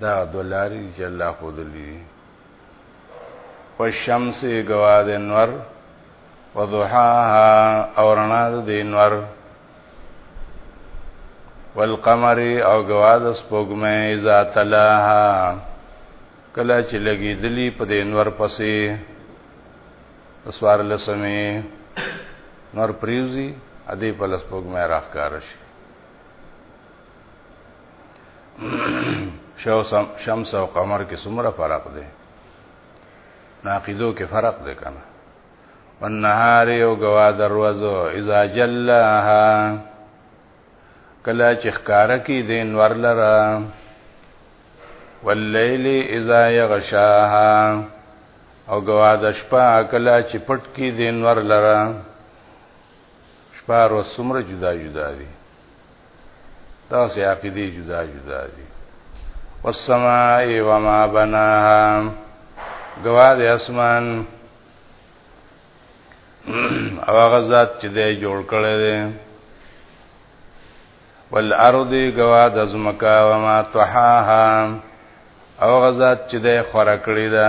دا دو لارې دي چې الله ښودلي دي والشمس ګوا د انور وضحاها او رڼا د انور والقمر او ګوا د سپوږمۍ اذا تلاها کله چې لګېدلی په د انور پسې سوار لسمه نور پریوزی ادی په لسپوږمۍ راخکار شي شو شمس او قمر کې څومره فرق دی ناقیدو کې فرق دی کنه والنهار یو غوا دروازو اذا جلها کلا چې ښکار کی دین ورلره واللیل اذا یغشاها او غوا د شپه کلا چې پټ کی دین ورلره شپه ورځ څومره جدا جدا دي داسې عقیدې جدا جدا دي والسماء وما بناها گواد اسمان او هغه ذات چې دی جوړ کړی دی والارض گواد ازمکا وما طحاها او غزاد چې دی خورا کړی ده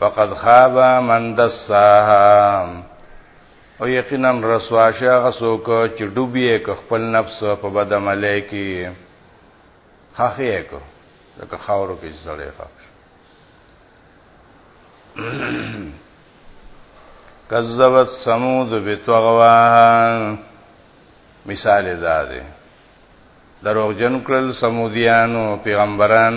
فقد خاب من دساها او یقینا رسوا شغه سوک چې ډوبې ک خپل نفس په بدعمله کې خخې کو لکه خاورو کې سړې خاف کذبت ثمود بتغوان مثال دا دی دروغجن کړل سمودیانو پیغمبران